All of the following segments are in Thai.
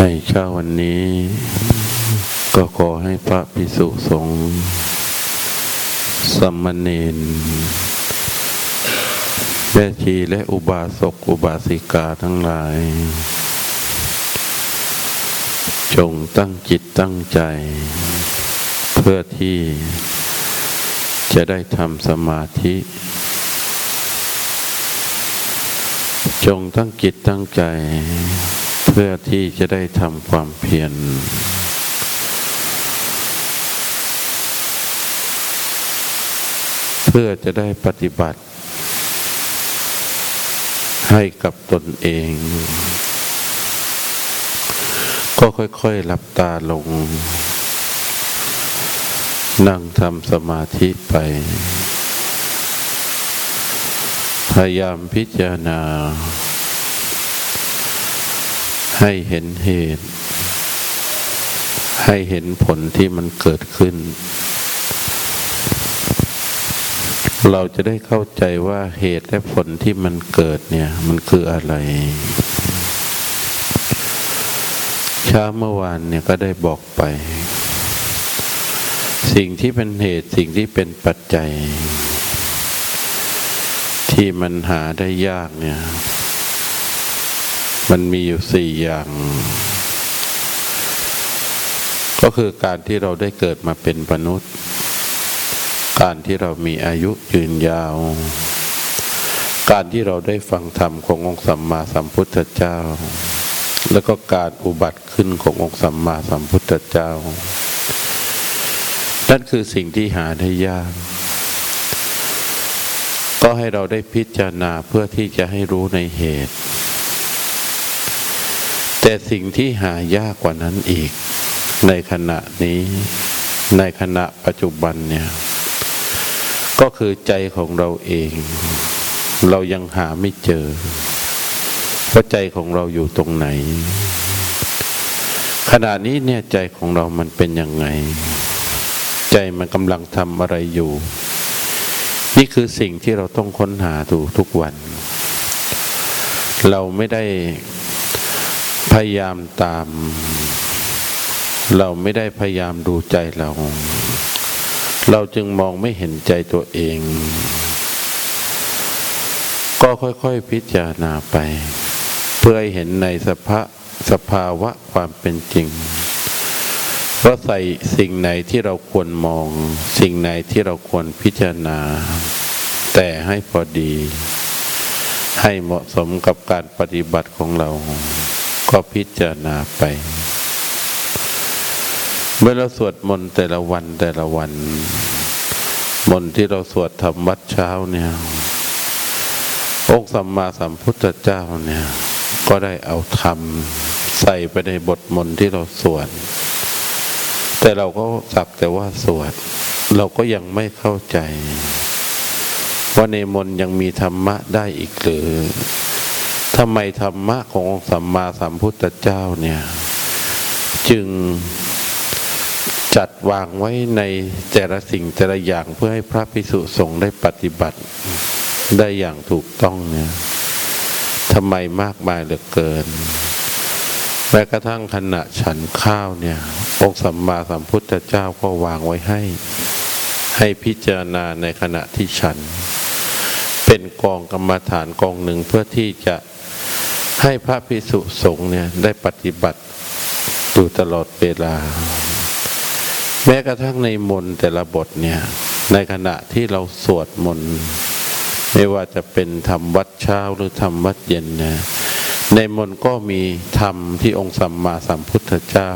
ในเช้าวันนี้ ก็ขอให้พระภิกษุสงฆ์สมมเนแม่ชีและอุบาสกอุบาสิกาทั้งหลาย จงตั้งจิตตั้งใจ เพื่อที่จะได้ทำสมาธิ จงตั้งจิตตั้งใจ พื่อที่จะได้ทำความเพียรเพื่อจะได้ปฏิบัติ ให้กับตนเอง ก็ค่อยๆหลับตาลง นั่งทำสมาธิไป พยายามพิจารณา ให้เห็นเหตุ ให้เห็นผลที่มันเกิดขึ้น เราจะได้เข้าใจว่าเหตุและผลที่มันเกิดเนี่ย มันคืออะไร เช้าเมื่อวานเนี่ยก็ได้บอกไป สิ่งที่เป็นเหตุสิ่งที่เป็นปัจจัย ที่มันหาได้ยากเนี่ย มันมีอยู่สี่อย่าง ก็คือการที่เราได้เกิดมาเป็นมนุษย์ การที่เรามีอายุยืนยาว การที่เราได้ฟังธรรมขององค์สัมมาสัมพุทธเจ้า แล้วก็การอุบัติขึ้นขององค์สัมมาสัมพุทธเจ้า นั่นคือสิ่งที่หาได้ยากก็ให้เราได้พิจารณาเพื่อที่จะให้รู้ในเหตุ แต่สิ่งที่หายากกว่านั้นอีก ในขณะนี้ ในขณะปัจจุบันเนี่ย ก็คือใจของเราเอง เรายังหาไม่เจอว่าใจของเราอยู่ตรงไหน ขณะนี้เนี่ยใจของเรามันเป็นยังไง ใจมันกำลังทำอะไรอยู่ นี่คือสิ่งที่เราต้องค้นหาดูทุกวัน เราไม่ได้ พยายามตาม เราไม่ได้พยายามดูใจเรา เราจึงมองไม่เห็นใจตัวเอง ก็ค่อยๆพิจารณาไป เพื่อให้เห็นในสภาสภาวะความเป็นจริงว่าใส่สิ่งไหนที่เราควรมอง สิ่งไหนที่เราควรพิจารณา แต่ให้พอดี ให้เหมาะสมกับการปฏิบัติของเรา ก็พิจารณาไป เมื่อเราสวดมนต์แต่ละวันแต่ละวัน มนต์ที่เราสวดทำวัดเช้าเนี่ยองค์สัมมาสัมพุทธเจ้าเนี่ย ก็ได้เอาธรรมใส่ไปในบทมนต์ที่เราสวด แต่เราก็สักแต่ว่าสวด เราก็ยังไม่เข้าใจ ว่าในมนต์ยังมีธรรมะได้อีกหรือ ทำไมธรรมะขององค์สัมมาสัมพุทธเจ้าเนี่ย จึงจัดวางไว้ในแต่ละสิ่งแต่ละอย่างเพื่อให้พระภิกษุสงฆ์ได้ปฏิบัติได้อย่างถูกต้องเนี่ยทำไมมากมายเหลือเกินแม้กระทั่งขณะฉันข้าวเนี่ย องค์สัมมาสัมพุทธเจ้าก็วางไว้ให้ ให้พิจารณาในขณะที่ฉัน เป็นกองกรรมฐานกองหนึ่งเพื่อที่จะ ให้พระภิกษุสงฆ์เนี่ยได้ปฏิบัติอยู่ตลอดเวลา แม้กระทั่งในมนต์แต่ละบทเนี่ย ในขณะที่เราสวดมนต์ไม่ว่าจะเป็นธรรมวัดเช้าหรือธรรมวัดเย็นนะในมนต์ก็มีธรรมที่องค์สัมมาสัมพุทธเจ้า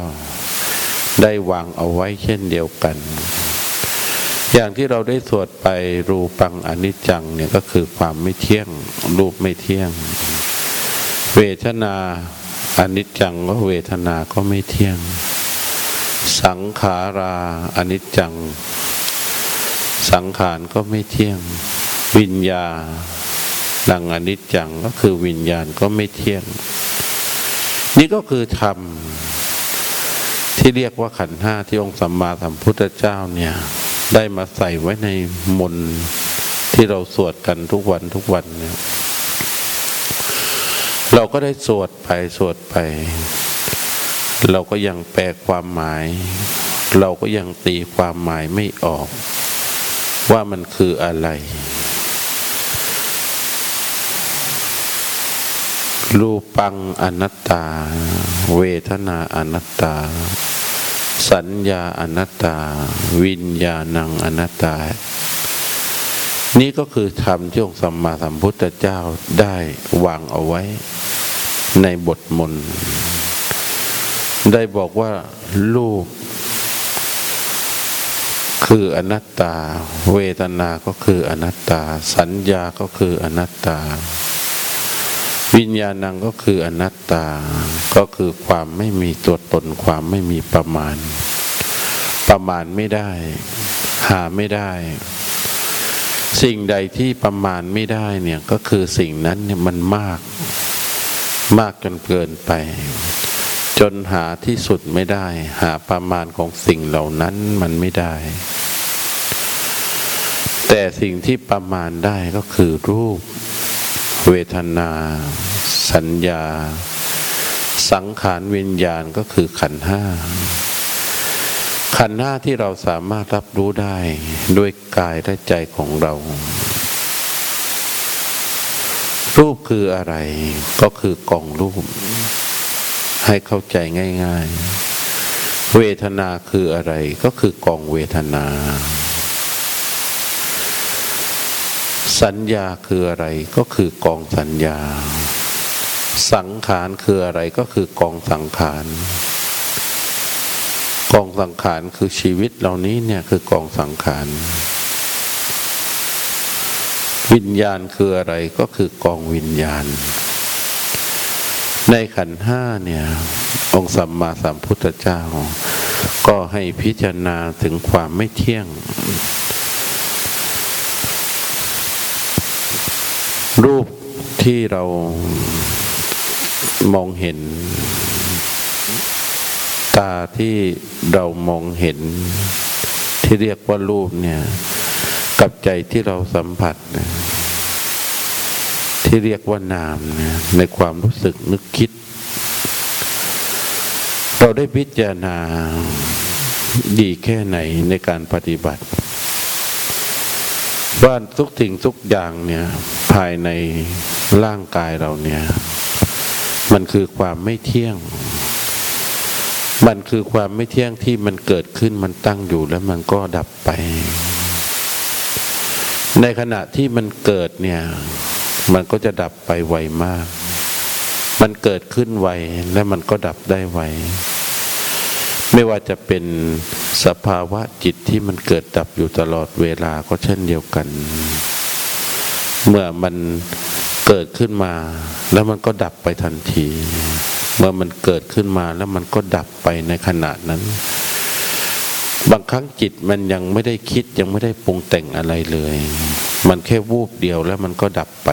ได้วางเอาไว้เช่นเดียวกัน อย่างที่เราได้สวดไปรูปังอนิจจังเนี่ยก็คือความไม่เที่ยงรูปไม่เที่ยง เวทนาอนิจจังก็เวทนาก็ไม่เที่ยง สังขาราอนิจจัง สังขารก็ไม่เที่ยง วิญญาดังอนิจจังก็คือวิญญาณก็ไม่เที่ยง นี่ก็คือธรรมที่เรียกว่าขันธ์ห้าที่องค์สัมมาสัมพุทธเจ้าเนี่ย ได้มาใส่ไว้ในมนที่เราสวดกันทุกวันทุกวันเนี่ย เราก็ได้สวดไปสวดไป เราก็ยังแปลความหมาย เราก็ยังตีความหมายไม่ออก ว่ามันคืออะไร รูปังอนัตตา เวทนาอนัตตา สัญญาอนัตตา วิญญาณังอนัตตา นี่ก็คือธรรมที่องค์สัมมาสัมพุทธเจ้าได้วางเอาไว้ ในบทมนได้บอกว่ารูป คืออนัตตา เวทนาก็คืออนัตตา สัญญาก็คืออนัตตา วิญญาณังก็คืออนัตตา ก็คือความไม่มีตัวตนความไม่มีประมาณ ประมาณไม่ได้ หาไม่ได้ สิ่งใดที่ประมาณไม่ได้เนี่ยก็คือสิ่งนั้นเนี่ยมันมาก มากจนเกินไป จนหาที่สุดไม่ได้ หาประมาณของสิ่งเหล่านั้นมันไม่ได้ แต่สิ่งที่ประมาณได้ก็คือรูป เวทนา สัญญา สังขารวิญญาณก็คือขันห้าขันห้าที่เราสามารถรับรู้ได้ด้วยกายและใจของเรา รูปคืออะไร ก็คือกองรูป ให้เข้าใจง่าย ๆ เวทนาคืออะไร ก็คือกองเวทนา สัญญาคืออะไร ก็คือกองสัญญา สังขารคืออะไรก็คือกองสังขารกองสังขารคือชีวิตเหล่านี้เนี่ยคือกองสังขาร วิญญาณคืออะไรก็คือกองวิญญาณ ในขันห้าเนี่ย องค์สัมมาสัมพุทธเจ้า ก็ให้พิจารณาถึงความไม่เที่ยง รูปที่เรามองเห็น ตาที่เรามองเห็น ที่เรียกว่ารูปเนี่ย กับใจที่เราสัมผัสนี่ยที่เรียกว่านามนี่ยในความรู้สึกนึกคิด เราได้พิจารณาดีแค่ไหนในการปฏิบัติว่าทุกสิ่งทุกอย่างเนี่ยภายในร่างกายเราเนี่ย มันคือความไม่เที่ยง มันคือความไม่เที่ยงที่มันเกิดขึ้นมันตั้งอยู่แล้วมันก็ดับไป ในขณะที่มันเกิดเนี่ย มันก็จะดับไปไวมาก มันเกิดขึ้นไวและมันก็ดับได้ไว ไม่ว่าจะเป็นสภาวะจิตที่มันเกิดดับอยู่ตลอดเวลาก็เช่นเดียวกัน เมื่อมันเกิดขึ้นมา แล้วมันก็ดับไปทันที เมื่อมันเกิดขึ้นมาแล้วมันก็ดับไปในขณะนั้น ครั้งจิตมันยังไม่ได้คิดยังไม่ได้ปรุงแต่งอะไรเลย มันแค่วูบเดียวแล้วมันก็ดับไป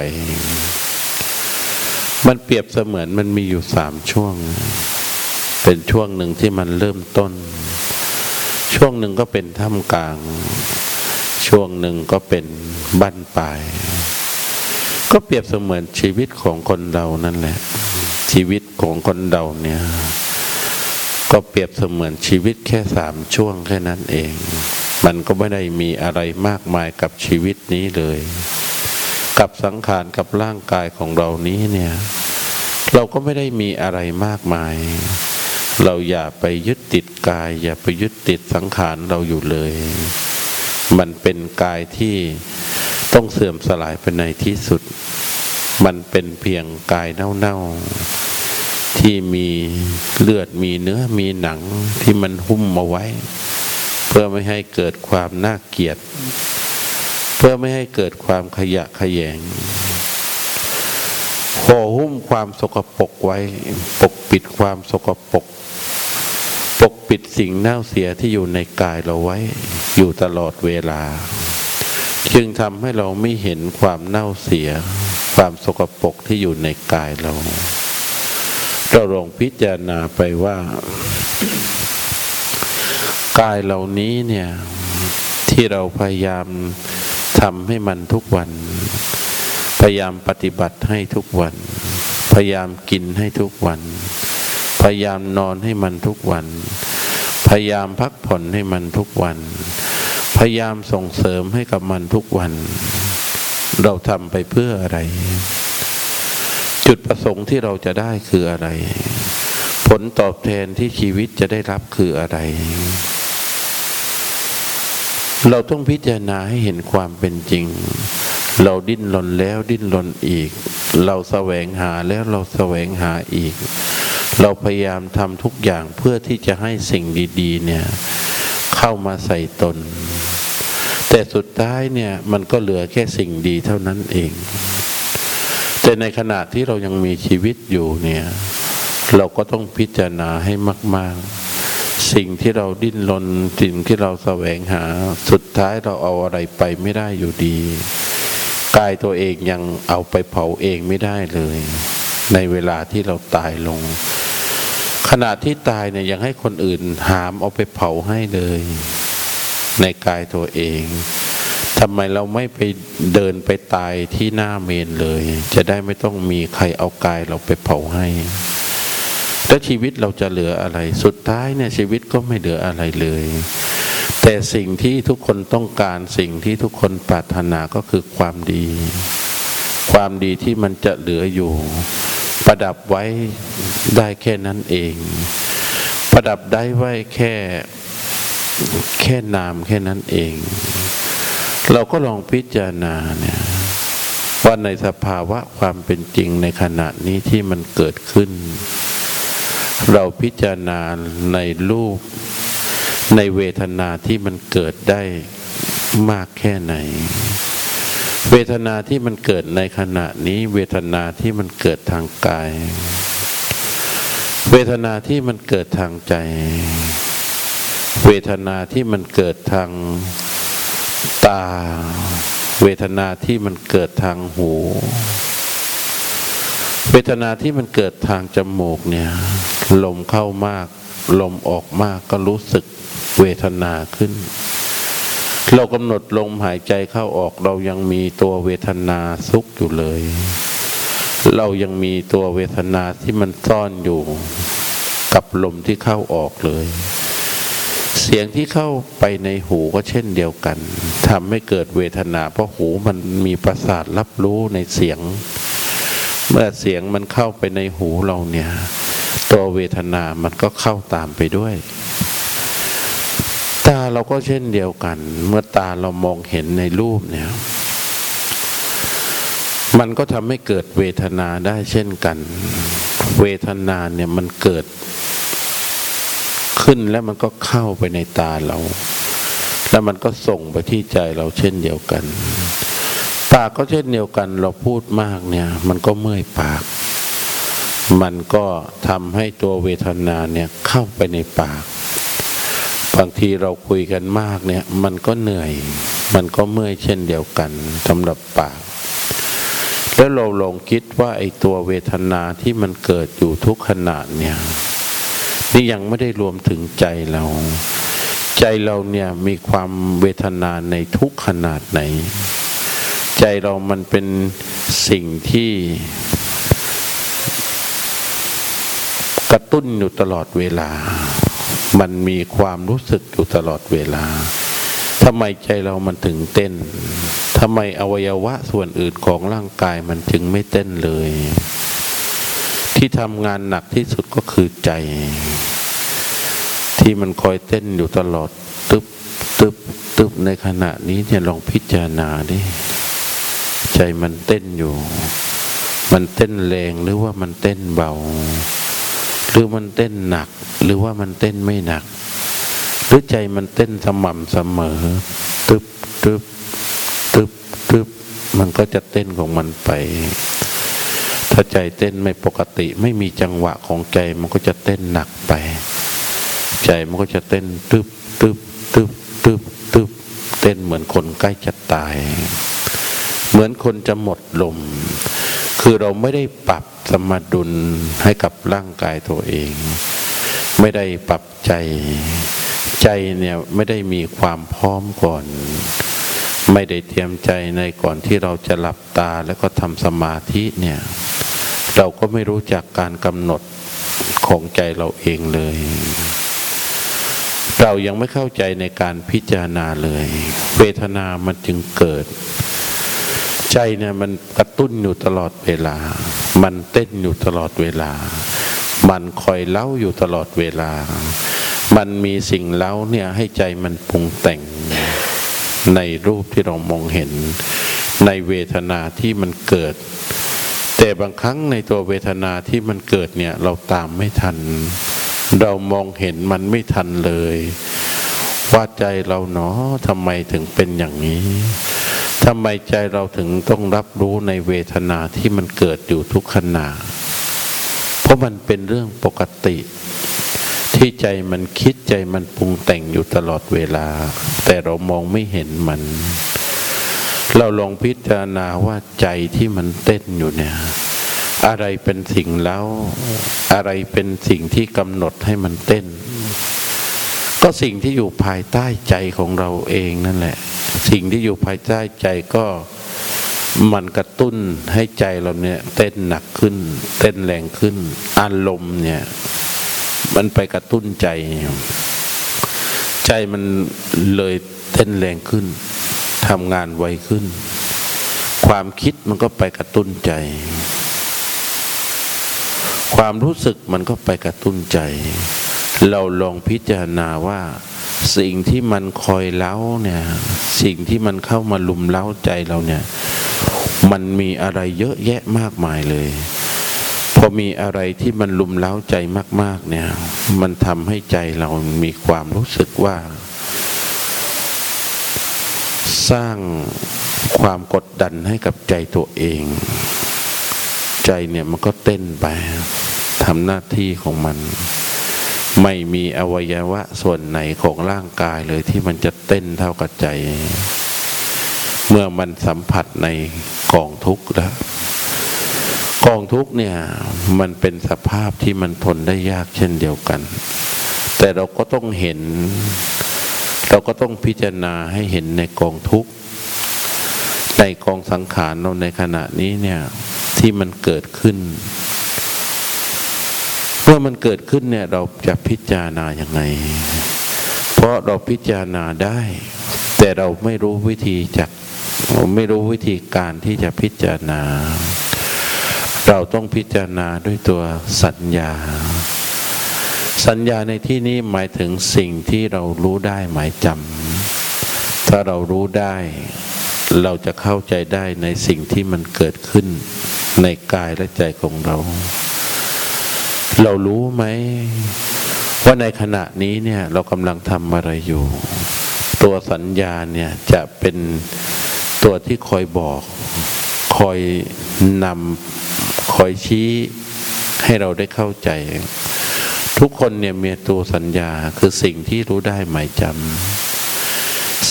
มันเปรียบเสมือนมันมีอยู่สามช่วง เป็นช่วงหนึ่งที่มันเริ่มต้น ช่วงหนึ่งก็เป็นท่ามกลาง ช่วงหนึ่งก็เป็นบั้นปลาย ก็เปรียบเสมือนชีวิตของคนเรานั่นแหละ ชีวิตของคนเราเนี่ย ก็เปรียบเสมือนชีวิตแค่สามช่วงแค่นั้นเอง มันก็ไม่ได้มีอะไรมากมายกับชีวิตนี้เลย กับสังขารกับร่างกายของเรานี้เนี่ย เราก็ไม่ได้มีอะไรมากมาย เราอย่าไปยึดติดกาย อย่าไปยึดติดสังขารเราอยู่เลย มันเป็นกายที่ต้องเสื่อมสลายไปในที่สุด มันเป็นเพียงกายเน่าๆ ที่มีเลือดมีเนื้อมีหนังที่มันหุ้มมาไว้ เพื่อไม่ให้เกิดความน่าเกลียด เพื่อไม่ให้เกิดความขยะขยงห่อหุ้มความสกปรกไว้ ปกปิดความสกปรกปกปิดสิ่งเน่าเสียที่อยู่ในกายเราไว้ อยู่ตลอดเวลา จึงทำให้เราไม่เห็นความเน่าเสีย ความสกปรกที่อยู่ในกายเรา เราลองพิจารณาไปว่า กายเหล่านี้เนี่ย ที่เราพยายามทำให้มันทุกวัน พยายามปฏิบัติให้ทุกวัน พยายามกินให้ทุกวัน พยายามนอนให้มันทุกวัน พยายามพักผ่อนให้มันทุกวัน พยายามส่งเสริมให้กับมันทุกวัน เราทำไปเพื่ออะไร จุดประสงค์ที่เราจะได้คืออะไร ผลตอบแทนที่ชีวิตจะได้รับคืออะไร เราต้องพิจารณาให้เห็นความเป็นจริง เราดิ้นรนแล้วดิ้นรนอีก เราแสวงหาแล้วเราแสวงหาอีก เราพยายามทำทุกอย่างเพื่อที่จะให้สิ่งดี ๆ เนี่ย เข้ามาใส่ตน แต่สุดท้ายเนี่ยมันก็เหลือแค่สิ่งดีเท่านั้นเอง แต่ในขณะที่เรายังมีชีวิตอยู่เนี่ย เราก็ต้องพิจารณาให้มาก ๆ สิ่งที่เราดิ้นรนสิ่งที่เราแสวงหา สุดท้ายเราเอาอะไรไปไม่ได้อยู่ดีกายตัวเองยังเอาไปเผาเองไม่ได้เลย ในเวลาที่เราตายลง ขณะที่ตายเนี่ยยังให้คนอื่นหามเอาไปเผาให้เลย ในกายตัวเอง ทำไมเราไม่ไปเดินไปตายที่หน้าเมนเลย จะได้ไม่ต้องมีใครเอากายเราไปเผาให้แล้วชีวิตเราจะเหลืออะไร สุดท้ายเนี่ยชีวิตก็ไม่เหลืออะไรเลย แต่สิ่งที่ทุกคนต้องการสิ่งที่ทุกคนปรารถนาก็คือความดี ความดีที่มันจะเหลืออยู่ ประดับไว้ได้แค่นั้นเอง ประดับได้ไว้แค่แค่นามแค่นั้นเอง เราก็ลองพิจารณาเนี่ยว่าในสภาวะความเป็นจริงในขณะนี้ที่มันเกิดขึ้น เราพิจารณาในรูปในเวทนาที่มันเกิดได้มากแค่ไหน เวทนาที่มันเกิดในขณะนี้ เวทนาที่มันเกิดทางกาย เวทนาที่มันเกิดทางใจ เวทนาที่มันเกิดทาง ตา เวทนาที่มันเกิดทางหู เวทนาที่มันเกิดทางจมูกเนี่ย ลมเข้ามาก ลมออกมากก็รู้สึกเวทนาขึ้น เรากำหนดลมหายใจเข้าออกเรายังมีตัวเวทนาซุกอยู่เลย เรายังมีตัวเวทนาที่มันซ่อนอยู่ กับลมที่เข้าออกเลย เสียงที่เข้าไปในหูก็เช่นเดียวกันทำให้เกิดเวทนา เพราะหูมันมีประสาทรับรู้ในเสียง เมื่อเสียงมันเข้าไปในหูเราเนี่ย ตัวเวทนามันก็เข้าตามไปด้วย ตาเราก็เช่นเดียวกัน เมื่อตาเรามองเห็นในรูปเนี่ย มันก็ทำให้เกิดเวทนาได้เช่นกัน เวทนาเนี่ยมันเกิด ขึ้นแล้วมันก็เข้าไปในตาเรา แล้วมันก็ส่งไปที่ใจเราเช่นเดียวกัน ปากก็เช่นเดียวกัน เราพูดมากเนี่ย มันก็เมื่อยปาก มันก็ทำให้ตัวเวทนาเนี่ยเข้าไปในปาก บางทีเราคุยกันมากเนี่ย มันก็เหนื่อย มันก็เมื่อยเช่นเดียวกันสำหรับปากแล้วเราลองคิดว่าไอ้ตัวเวทนาที่มันเกิดอยู่ทุกขณะเนี่ย นี่ยังไม่ได้รวมถึงใจเรา ใจเราเนี่ยมีความเวทนาในทุกขนาดไหน ใจเรามันเป็นสิ่งที่กระตุ้นอยู่ตลอดเวลา มันมีความรู้สึกอยู่ตลอดเวลาทำไมใจเรามันถึงเต้นทำไมอวัยวะส่วนอื่นของร่างกายมันจึงไม่เต้นเลย ที่ทำงานหนักที่สุดก็คือใจ ที่มันคอยเต้นอยู่ตลอด ตึบตึบตึบในขณะนี้เนี่ยลองพิจารณาดิใจมันเต้นอยู่ มันเต้นแรงหรือว่ามันเต้นเบา หรือมันเต้นหนัก หรือว่ามันเต้นไม่หนัก หรือใจมันเต้นสม่ำเสมอ ตึบตึบตึบตึบมันก็จะเต้นของมันไป ถ้าใจเต้นไม่ปกติ ไม่มีจังหวะของใจมันก็จะเต้นหนักไป ใจมันก็จะเต้นตึบตึบตึบตึบตึบเต้นเหมือนคนใกล้จะตาย เหมือนคนจะหมดลม คือเราไม่ได้ปรับสมดุลให้กับร่างกายตัวเอง ไม่ได้ปรับใจ ใจเนี่ยไม่ได้มีความพร้อมก่อน ไม่ได้เตรียมใจในก่อนที่เราจะหลับตาแล้วก็ทำสมาธิเนี่ยเราก็ไม่รู้จักการกำหนดของใจเราเองเลย เรายังไม่เข้าใจในการพิจารณาเลย เวทนามันจึงเกิด ใจเนี่ยมันกระตุ้นอยู่ตลอดเวลา มันเต้นอยู่ตลอดเวลา มันคอยเล่าอยู่ตลอดเวลา มันมีสิ่งเล่าเนี่ยให้ใจมันปรุงแต่งในรูปที่เรามองเห็น ในเวทนาที่มันเกิด แต่บางครั้งในตัวเวทนาที่มันเกิดเนี่ยเราตามไม่ทัน เรามองเห็นมันไม่ทันเลย ว่าใจเราเนาะทำไมถึงเป็นอย่างนี้ทำไมใจเราถึงต้องรับรู้ในเวทนาที่มันเกิดอยู่ทุกขณะ เพราะมันเป็นเรื่องปกติ ที่ใจมันคิดใจมันปรุงแต่งอยู่ตลอดเวลา แต่เรามองไม่เห็นมัน เราลองพิจารณาว่าใจที่มันเต้นอยู่เนี่ย อะไรเป็นสิ่งแล้ว อะไรเป็นสิ่งที่กำหนดให้มันเต้น ก็สิ่งที่อยู่ภายใต้ใจของเราเองนั่นแหละ สิ่งที่อยู่ภายใต้ใจก็มันกระตุ้นให้ใจเราเนี่ยเต้นหนักขึ้น เต้นแรงขึ้น อารมณ์เนี่ย มันไปกระตุ้นใจ ใจมันเลยเต้นแรงขึ้นทำงานไวขึ้น ความคิดมันก็ไปกระตุ้นใจ ความรู้สึกมันก็ไปกระตุ้นใจ เราลองพิจารณาว่า สิ่งที่มันคอยเล้าเนี่ย สิ่งที่มันเข้ามาลุมเล้าใจเราเนี่ย มันมีอะไรเยอะแยะมากมายเลย พอมีอะไรที่มันลุมเล้าใจมาก ๆ เนี่ย มันทำให้ใจเรามีความรู้สึกว่า สร้างความกดดันให้กับใจตัวเอง ใจเนี่ยมันก็เต้นไปทำหน้าที่ของมัน ไม่มีอวัยวะส่วนไหนของร่างกายเลยที่มันจะเต้นเท่ากับใจ เมื่อมันสัมผัสในกองทุกข์แล้วกองทุกข์เนี่ยมันเป็นสภาพที่มันทนได้ยากเช่นเดียวกัน แต่เราก็ต้องเห็น เราก็ต้องพิจารณาให้เห็นในกองทุกข์ในกองสังขารเราในขณะนี้เนี่ย ที่มันเกิดขึ้น เมื่อมันเกิดขึ้นเนี่ยเราจะพิจารณาอย่างไง เพราะเราพิจารณาได้ แต่เราไม่รู้วิธีจากไม่รู้วิธีการที่จะพิจารณา เราต้องพิจารณาด้วยตัวสัญญา สัญญาในที่นี้หมายถึงสิ่งที่เรารู้ได้หมายจำถ้าเรารู้ได้เราจะเข้าใจได้ในสิ่งที่มันเกิดขึ้น ในกายและใจของเรา เรารู้ไหม ว่าในขณะนี้เนี่ย เรากำลังทำอะไรอยู่ ตัวสัญญาเนี่ยจะเป็นตัวที่คอยบอก คอยนำคอยชี้ให้เราได้เข้าใจ ทุกคนเนี่ยมีตัวสัญญาคือสิ่งที่รู้ได้หมายจำ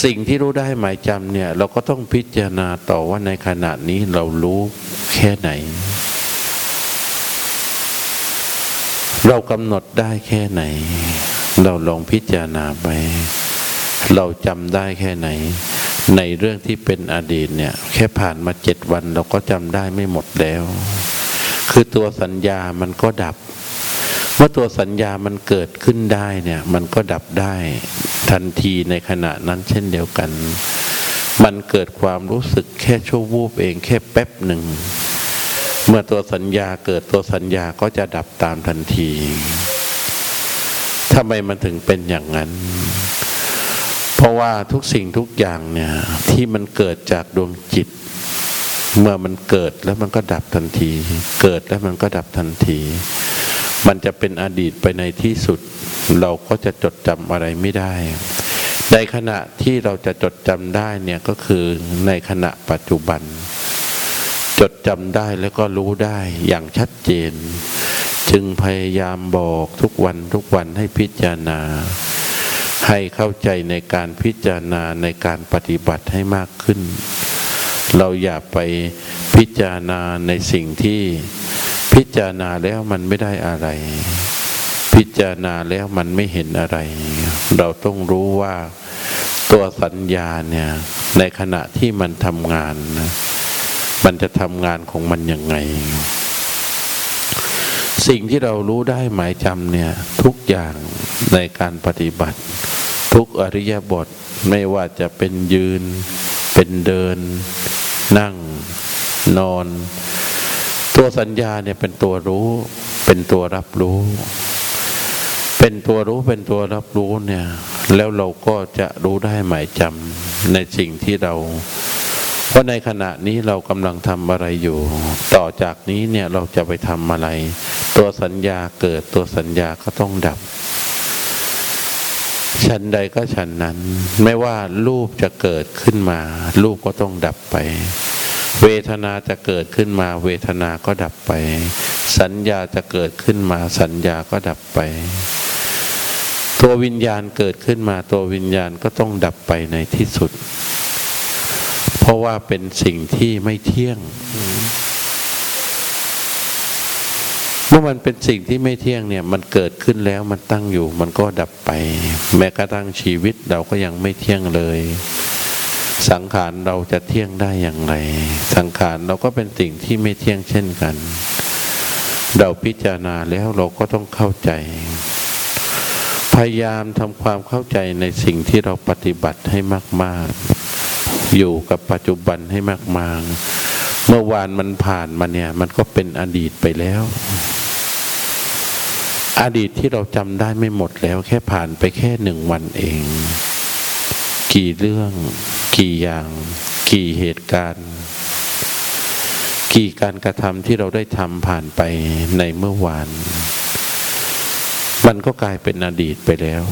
สิ่งที่รู้ได้หมายจำเนี่ย เราก็ต้องพิจารณาต่อว่าในขณะนี้เรารู้แค่ไหน เรากำหนดได้แค่ไหน เราลองพิจารณาไป เราจำได้แค่ไหน ในเรื่องที่เป็นอดีตเนี่ย แค่ผ่านมาเจ็ดวันเราก็จำได้ไม่หมดแล้ว คือตัวสัญญามันก็ดับเมื่อตัวสัญญามันเกิดขึ้นได้เนี่ย มันก็ดับได้ ทันทีในขณะนั้นเช่นเดียวกัน มันเกิดความรู้สึกแค่ชั่ววูบเองแค่แป๊บหนึ่ง เมื่อตัวสัญญาเกิดตัวสัญญาก็จะดับตามทันทีทำไมมันถึงเป็นอย่างนั้น เพราะว่าทุกสิ่งทุกอย่างเนี่ย ที่มันเกิดจากดวงจิต เมื่อมันเกิดแล้วมันก็ดับทันที เกิดแล้วมันก็ดับทันที มันจะเป็นอดีตไปในที่สุด เราก็จะจดจำอะไรไม่ได้ ในขณะที่เราจะจดจำได้เนี่ยก็คือในขณะปัจจุบัน จดจำได้แล้วก็รู้ได้อย่างชัดเจน จึงพยายามบอกทุกวันทุกวันให้พิจารณา ให้เข้าใจในการพิจารณาในการปฏิบัติให้มากขึ้น เราอย่าไปพิจารณาในสิ่งที่ พิจารณาแล้วมันไม่ได้อะไร พิจารณาแล้วมันไม่เห็นอะไร เราต้องรู้ว่าตัวสัญญาเนี่ยในขณะที่มันทำงานนะมันจะทำงานของมันยังไง สิ่งที่เรารู้ได้หมายจำเนี่ยทุกอย่างในการปฏิบัติ ทุกอริยบทไม่ว่าจะเป็นยืน เป็นเดิน นั่ง นอน ตัวสัญญาเนี่ยเป็นตัวรู้ เป็นตัวรับรู้ เป็นตัวรู้เป็นตัวรับรู้เนี่ย แล้วเราก็จะรู้ได้หมายจำในสิ่งที่เรา เพราะในขณะนี้เรากำลังทำอะไรอยู่ ต่อจากนี้เนี่ยเราจะไปทำอะไร ตัวสัญญาเกิดตัวสัญญาก็ต้องดับชั้นใดก็ชั้นนั้น ไม่ว่ารูปจะเกิดขึ้นมา รูปก็ต้องดับไป เวทนาจะเกิดขึ้นมา เวทนาก็ดับไป สัญญาจะเกิดขึ้นมา สัญญาก็ดับไป ตัววิญญาณเกิดขึ้นมา ตัววิญญาณก็ต้องดับไปในที่สุด เพราะว่าเป็นสิ่งที่ไม่เที่ยง เมื่อมันเป็นสิ่งที่ไม่เที่ยงเนี่ย มันเกิดขึ้นแล้วมันตั้งอยู่ มันก็ดับไป แม้กระทั่งชีวิตเราก็ยังไม่เที่ยงเลย สังขารเราจะเที่ยงได้อย่างไร สังขารเราก็เป็นสิ่งที่ไม่เที่ยงเช่นกัน เราพิจารณาแล้วเราก็ต้องเข้าใจ พยายามทำความเข้าใจในสิ่งที่เราปฏิบัติให้มากๆ อยู่กับปัจจุบันให้มากมางเมื่อวานมันผ่านมาเนี่ย มันก็เป็นอดีตไปแล้ว อดีตที่เราจำได้ไม่หมดแล้ว แค่ผ่านไปแค่หนึ่งวันเอง กี่เรื่อง กี่อย่างกี่เหตุการณ์ กี่การกระทำที่เราได้ทำผ่านไปในเมื่อวาน มันก็กลายเป็นอดีตไปแล้ว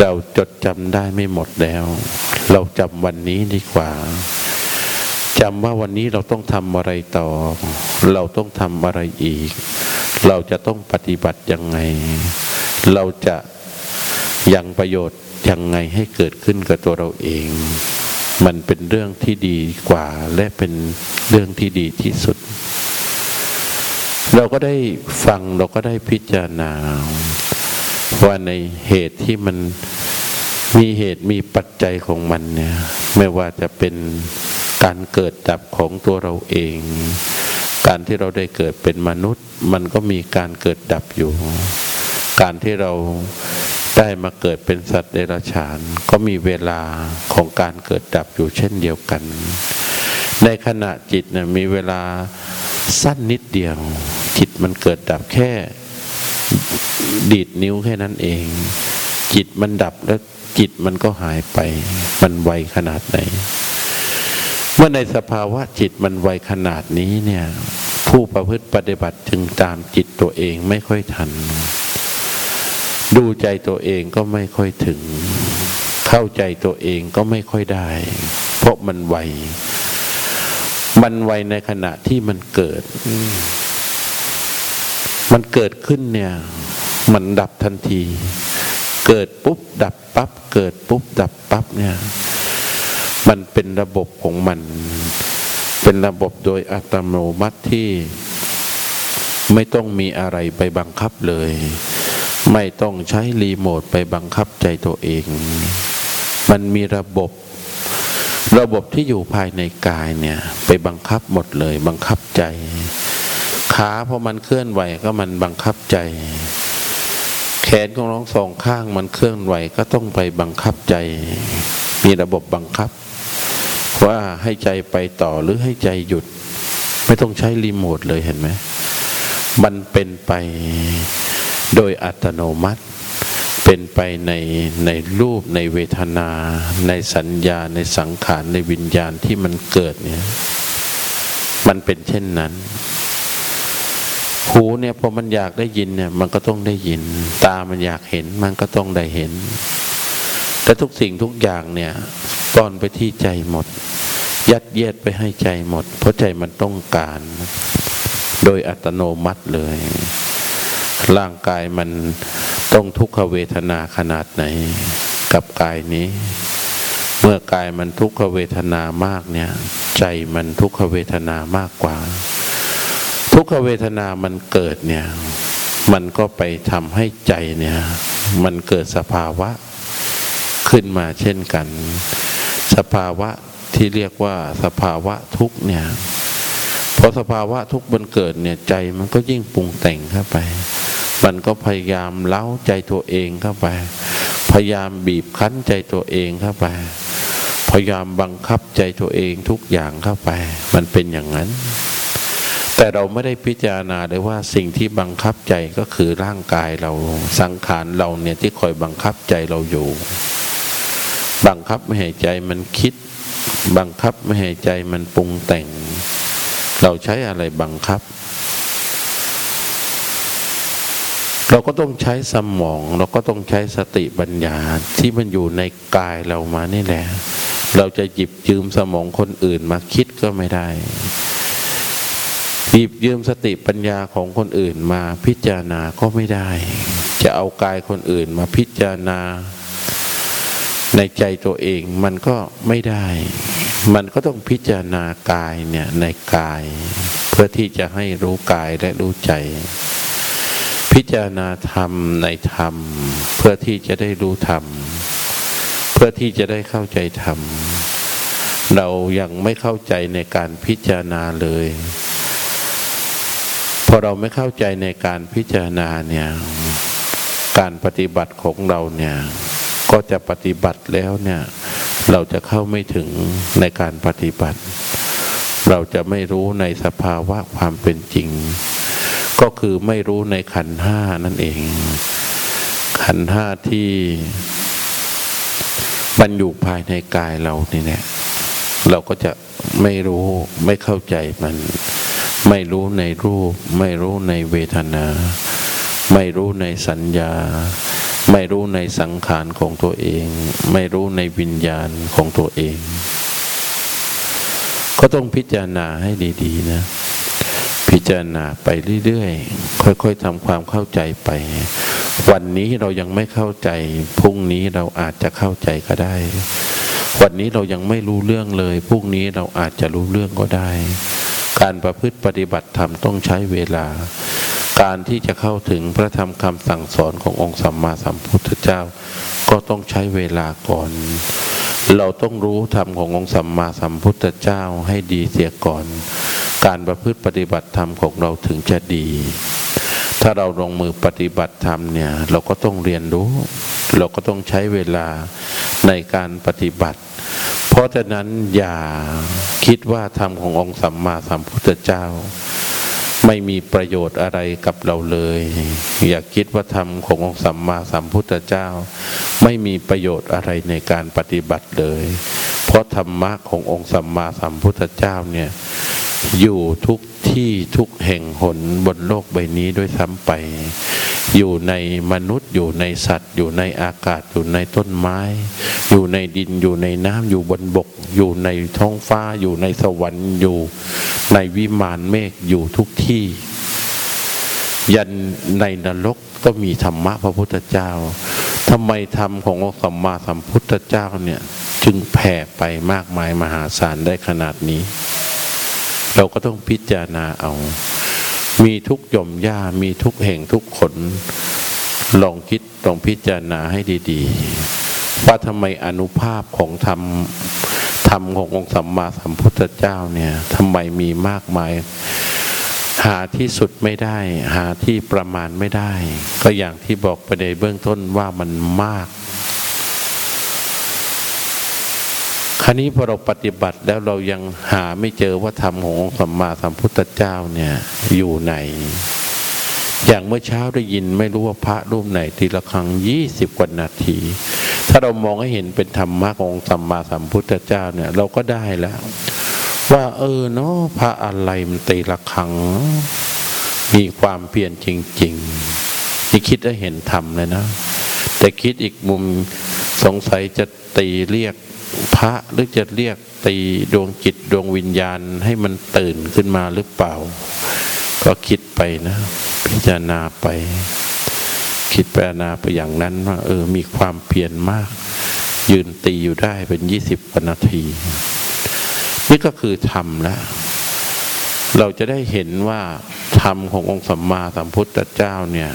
เราจดจำได้ไม่หมดแล้ว เราจำวันนี้ดีกว่าจำว่าวันนี้เราต้องทำอะไรต่อ เราต้องทำอะไรอีก เราจะต้องปฏิบัติยังไง เราจะยังประโยชน์ยังไงให้เกิดขึ้นกับตัวเราเอง มันเป็นเรื่องที่ดีกว่า และเป็นเรื่องที่ดีที่สุด เราก็ได้ฟังเราก็ได้พิจารณา ว่าในเหตุที่มันมีเหตุมีปัจจัยของมันเนี่ย ไม่ว่าจะเป็นการเกิดดับของตัวเราเอง การที่เราได้เกิดเป็นมนุษย์ มันก็มีการเกิดดับอยู่ การที่เรา ได้มาเกิดเป็นสัตว์เดรัจฉาน ก็มีเวลาของการเกิดดับอยู่เช่นเดียวกัน ในขณะจิตนี่ยมีเวลาสั้นนิดเดียว จิตมันเกิดดับแค่ดีดนิ้วแค่นั้นเอง จิตมันดับแล้วจิตมันก็หายไป มันไวขนาดไหน เมื่อในสภาวะจิตมันไวขนาดนี้เนี่ย ผู้ประพฤติปฏิบัติจึงตามจิตตัวเองไม่ค่อยทัน ดูใจตัวเองก็ไม่ค่อยถึง เข้าใจตัวเองก็ไม่ค่อยได้ เพราะมันไว มันไวในขณะที่มันเกิด มันเกิดขึ้นเนี่ย มันดับทันที เกิดปุ๊บ ดับปั๊บ เกิดปุ๊บ ดับปั๊บเนี่ย มันเป็นระบบของมัน เป็นระบบโดยอัตโนมัติที่ไม่ต้องมีอะไรไปบังคับเลย ไม่ต้องใช้รีโมทไปบังคับใจตัวเอง มันมีระบบ ระบบที่อยู่ภายในกายเนี่ย ไปบังคับหมดเลย บังคับใจ ขาพอมันเคลื่อนไหวก็มันบังคับใจ แขนของน้องสองข้างมันเคลื่อนไหวก็ต้องไปบังคับใจ มีระบบบังคับ ว่าให้ใจไปต่อหรือให้ใจหยุด ไม่ต้องใช้รีโมทเลยเห็นไหมมันเป็นไป โดยอัตโนมัติ เป็นไปในในรูปในเวทนา ในสัญญาในสังขารในวิญญาณที่มันเกิดเนี่ยมันเป็นเช่นนั้นหูเนี่ยพอมันอยากได้ยินเนี่ยมันก็ต้องได้ยิน ตามันอยากเห็นมันก็ต้องได้เห็น แต่ทุกสิ่งทุกอย่างเนี่ยป้อนไปที่ใจหมด ยัดเยียดไปให้ใจหมด เพราะใจมันต้องการ โดยอัตโนมัติเลย ร่างกายมันต้องทุกขเวทนาขนาดไหน กับกายนี้ เมื่อกายมันทุกขเวทนามากเนี่ย ใจมันทุกขเวทนามากกว่า ทุกขเวทนามันเกิดเนี่ย มันก็ไปทำให้ใจเนี่ย มันเกิดสภาวะขึ้นมาเช่นกัน สภาวะที่เรียกว่าสภาวะทุกเนี่ยพอสภาวะทุกข์มันเกิดเนี่ยใจมันก็ยิ่งปรุงแต่งเข้าไป มันก็พยายามเล้าใจตัวเองเข้าไป พยายามบีบคั้นใจตัวเองเข้าไป พยายามบังคับใจตัวเองทุกอย่างเข้าไป มันเป็นอย่างนั้น แต่เราไม่ได้พิจารณาเลยว่าสิ่งที่บังคับใจก็คือร่างกายเราสังขารเราเนี่ยที่คอยบังคับใจเราอยู่ บังคับไม่ให้ใจมันคิด บังคับไม่ให้ใจมันปรุงแต่ง เราใช้อะไรบังคับ เราก็ต้องใช้สมอง เราก็ต้องใช้สติปัญญาที่มันอยู่ในกายเรามานี่แหละ เราจะหยิบยืมสมองคนอื่นมาคิดก็ไม่ได้ หยิบยืมสติปัญญาของคนอื่นมาพิจารณาก็ไม่ได้ จะเอากายคนอื่นมาพิจารณา ในใจตัวเองมันก็ไม่ได้ มันก็ต้องพิจารณากายเนี่ยในกาย เพื่อที่จะให้รู้กายและรู้ใจ พิจารณาธรรมในธรรม เพื่อที่จะได้รู้ธรรม เพื่อที่จะได้เข้าใจธรรม เรายังไม่เข้าใจในการพิจารณาเลย พอเราไม่เข้าใจในการพิจารณาเนี่ย การปฏิบัติของเราเนี่ย ก็จะปฏิบัติแล้วเนี่ย เราจะเข้าไม่ถึงในการปฏิบัติ เราจะไม่รู้ในสภาวะความเป็นจริง ก็คือไม่รู้ในขันธ์ห้านั่นเอง ขันธ์ห้าที่มันอยู่ภายในกายเรานี่เนี่ยเราก็จะไม่รู้ไม่เข้าใจมัน ไม่รู้ในรูป ไม่รู้ในเวทนา ไม่รู้ในสัญญา ไม่รู้ในสังขารของตัวเอง ไม่รู้ในวิญญาณของตัวเอง ก็ต้องพิจารณาให้ดี ๆ นะ พิจารณาไปเรื่อยๆ ค่อยๆทำความเข้าใจไป วันนี้เรายังไม่เข้าใจ พรุ่งนี้เราอาจจะเข้าใจก็ได้ วันนี้เรายังไม่รู้เรื่องเลย พรุ่งนี้เราอาจจะรู้เรื่องก็ได้ การประพฤติปฏิบัติธรรมต้องใช้เวลา การที่จะเข้าถึงพระธรรมคำสั่งสอนขององค์สัมมาสัมพุทธเจ้า ก็ต้องใช้เวลาก่อนเราต้องรู้ธรรมขององค์สัมมาสัมพุทธเจ้าให้ดีเสียก่อน การประพฤติปฏิบัติธรรมของเราถึงจะดี ถ้าเราลงมือปฏิบัติธรรมเนี่ยเราก็ต้องเรียนรู้ เราก็ต้องใช้เวลาในการปฏิบัติ เพราะฉะนั้นอย่าคิดว่าธรรมขององค์สัมมาสัมพุทธเจ้า ไม่มีประโยชน์อะไรกับเราเลย อย่าคิดว่าธรรมขององค์สัมมาสัมพุทธเจ้า ไม่มีประโยชน์อะไรในการปฏิบัติเลย เพราะธรรมะขององค์สัมมาสัมพุทธเจ้าเนี่ย อยู่ทุกที่ทุกแห่งหนบนโลกใบนี้ด้วยซ้ำไป อยู่ในมนุษย์ อยู่ในสัตว์ อยู่ในอากาศ อยู่ในต้นไม้ อยู่ในดินอยู่ในน้ำอยู่บนบก อยู่ในท้องฟ้า อยู่ในสวรรค์อยู่ ในวิมานเมฆอยู่ทุกที่ ยันในนรกก็มีธรรมะพระพุทธเจ้าทำไมธรรมขององค์สัมมาสัมพุทธเจ้าเนี่ย จึงแผ่ไปมากมายมหาศาลได้ขนาดนี้ เราก็ต้องพิจารณาเอา มีทุกหย่อมหญ้ามีทุกแห่งทุกขน ลองคิดลองพิจารณาให้ดีๆ ว่าทำไมอนุภาพของธรรมธรรมขององค์สัมมาสัมพุทธเจ้าเนี่ยทำไมมีมากมาย หาที่สุดไม่ได้ หาที่ประมาณไม่ได้ ก็อย่างที่บอกไปในเบื้องต้นว่ามันมาก คราวนี้พอเราปฏิบัติแล้วเรายังหาไม่เจอว่าธรรมขององค์สัมมาสัมพุทธเจ้าเนี่ยอยู่ไหน อย่างเมื่อเช้าได้ยินไม่รู้ว่าพระรูปไหนทีละครั้งยี่สิบกว่านาที ถ้าเรามองให้เห็นเป็นธรรมะขององค์สัมมาสัมพุทธเจ้าเนี่ย เราก็ได้แล้ว ว่าเออเนาะพระอะไรมันตีละครังมีความเปลี่ยนจริงๆนี่คิดได้เห็นธรรมเลยนะแต่คิดอีกมุมสงสัยจะตีเรียก พระหรือจะเรียกตีดวงจิตดวงวิญญาณให้มันตื่นขึ้นมาหรือเปล่า ก็คิดไปนะ พิจารณาไป คิดพิจารณาไปอย่างนั้นว่าเออมีความเพียรมาก ยืนตีอยู่ได้เป็นยี่สิบนาที นี่ก็คือธรรมแล้วเราจะได้เห็นว่าธรรมขององค์สัมมาสัมพุทธเจ้าเนี่ย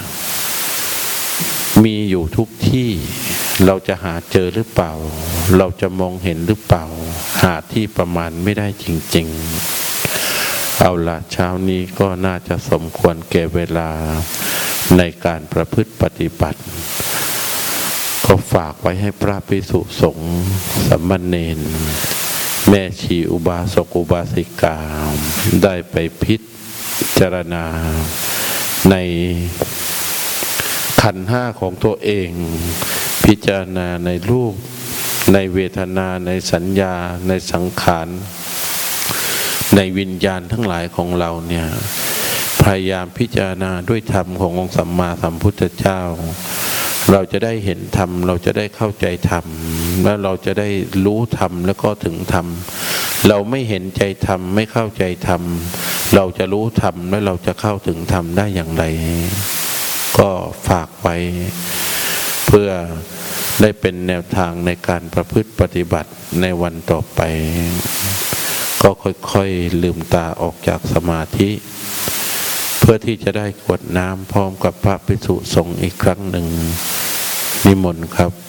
มีอยู่ทุกที่เราจะหาเจอหรือเปล่า เราจะมองเห็นหรือเปล่า หาที่ประมาณไม่ได้จริง ๆ เอาละเช้านี้ก็น่าจะสมควรแก่เวลาในการประพฤติปฏิบัติ ก็ฝากไว้ให้พระภิกษุสงฆ์สัมมเนนแม่ชีอุบาสกอุบาสิกา ได้ไปพิจารณา ในขันห้าของตัวเอง พิจารณาในรูป ในเวทนาในสัญญา ในสังขารในวิญญาณทั้งหลายของเราเนี่ยพยายามพิจารณาด้วยธรรมขององค์สัมมาสัมพุทธเจ้า เราจะได้เห็นธรรม เราจะได้เข้าใจธรรม และเราจะได้รู้ธรรมแล้วก็ถึงธรรม เราไม่เห็นใจธรรม ไม่เข้าใจธรรม เราจะรู้ธรรมและเราจะเข้าถึงธรรมได้อย่างไร ก็ฝากไว้เพื่อ ได้เป็นแนวทางในการประพฤติปฏิบัติในวันต่อไป ก็ค่อยๆลืมตาออกจากสมาธิ เพื่อที่จะได้กวดน้ำพร้อมกับพระภิกษุสงฆ์อีกครั้งหนึ่งนิมนต์ครับ